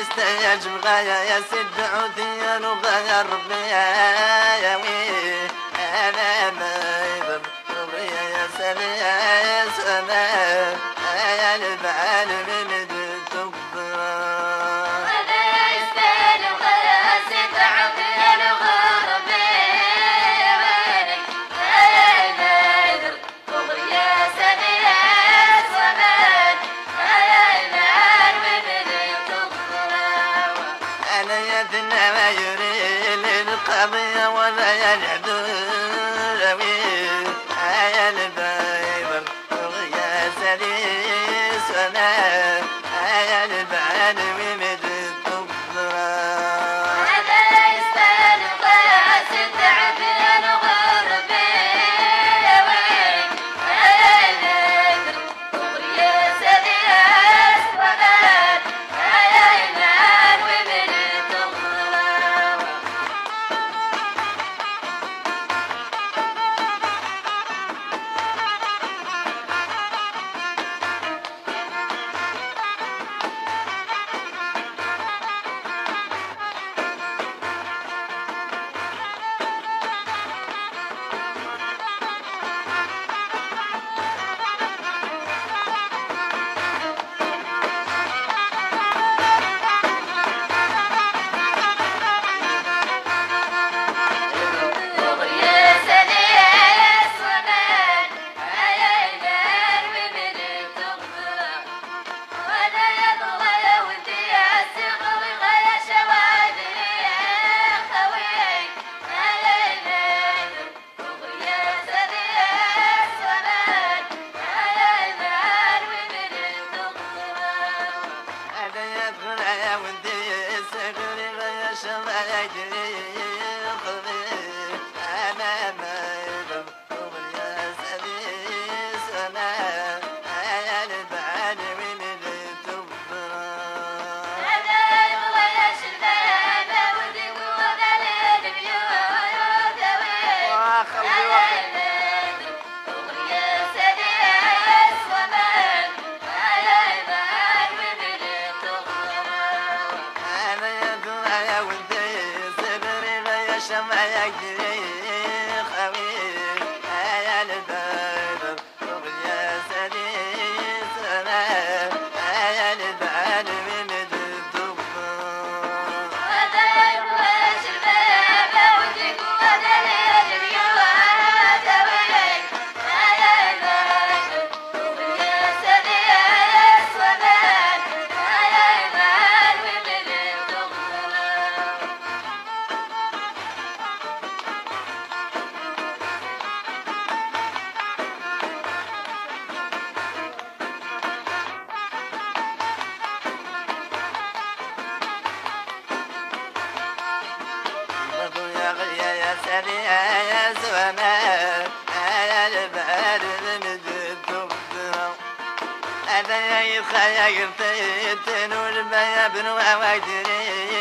يستيج بغايا يا سد عثيان وبغايا ربي يا وي أنا ما يضرب يا سامي يا سامي أنا البعال من دي يا يا يا يا يا يا يا يا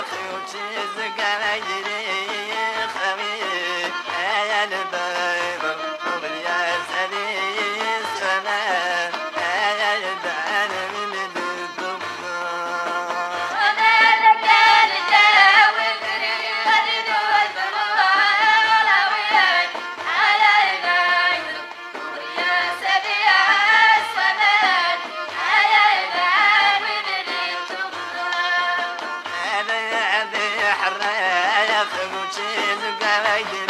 yatıyor çizgara girin. I did.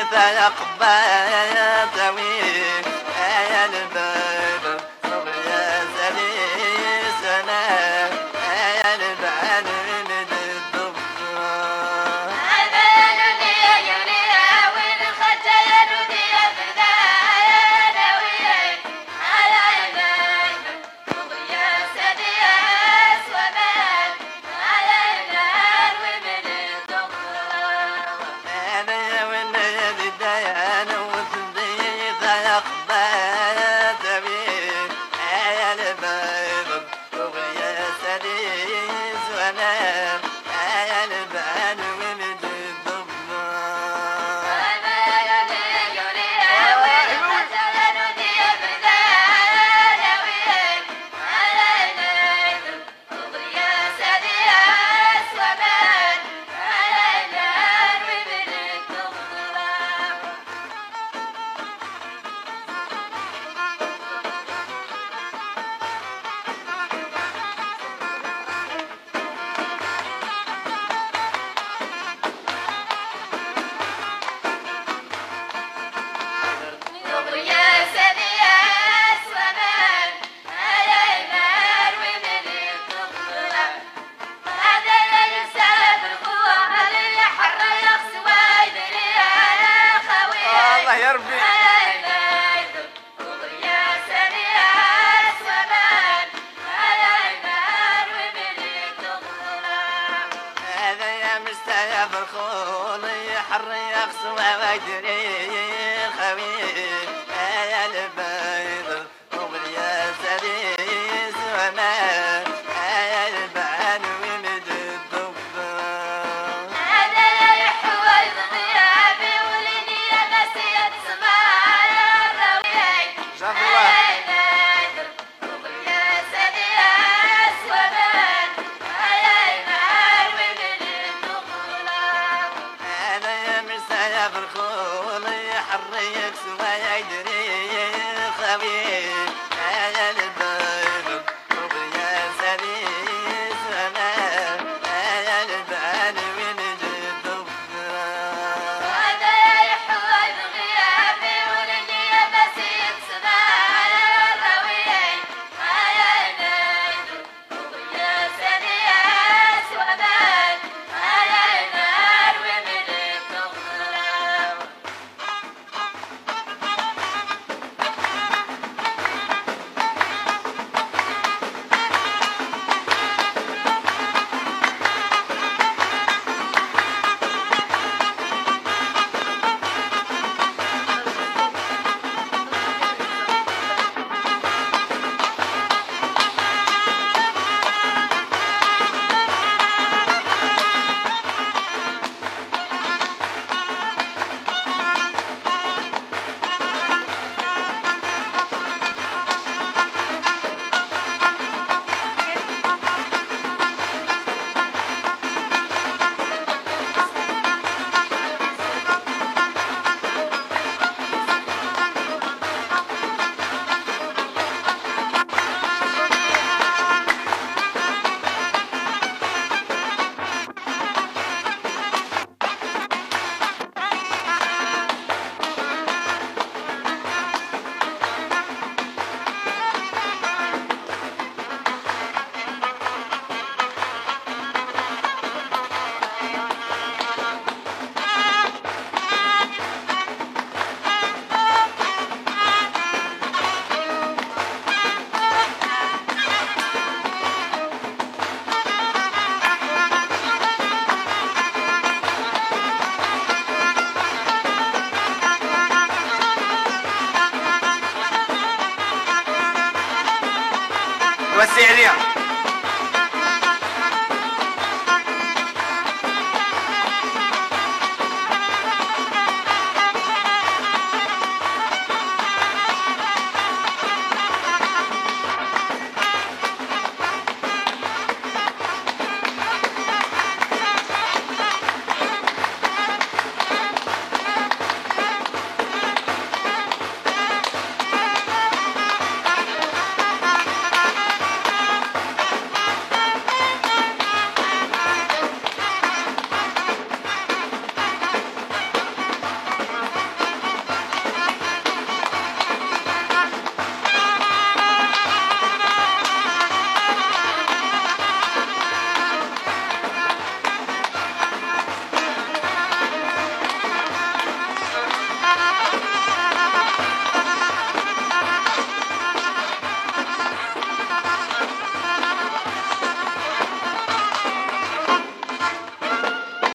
فيك فالأقبال تويك